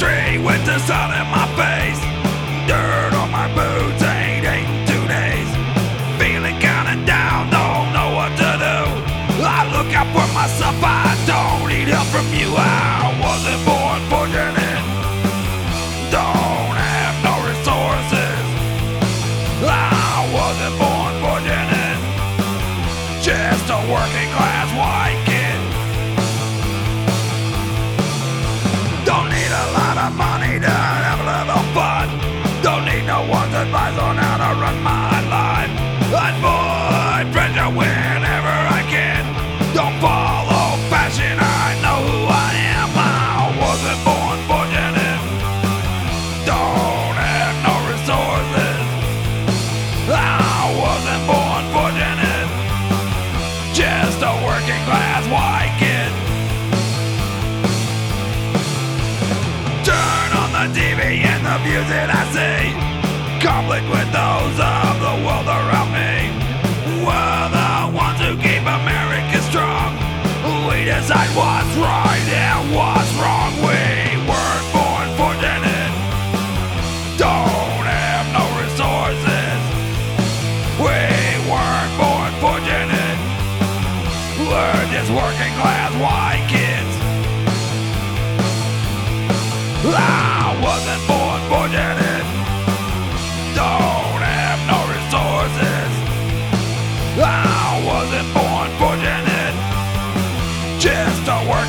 street with the sun in my face. Dirt on my boots, ain't eaten two days. Feeling kinda down, don't know what to do. I look out for myself, I don't need help from you. I wasn't born fortunate. Don't have no resources. I wasn't born fortunate. Just a working class white No one's advice on how to run my life. Avoid pressure whenever I can. Don't follow fashion, I know who I am. I wasn't born fortunate. Don't have no resources. I wasn't born fortunate. Just a working class white kid. With those of the world around me. We're the ones who keep America strong. We decide what's right and what's wrong. We weren't born fortunate. Don't have no resources. We weren't born fortunate. We're just working class white kids. I wasn't I wasn't born fortunate, just a word.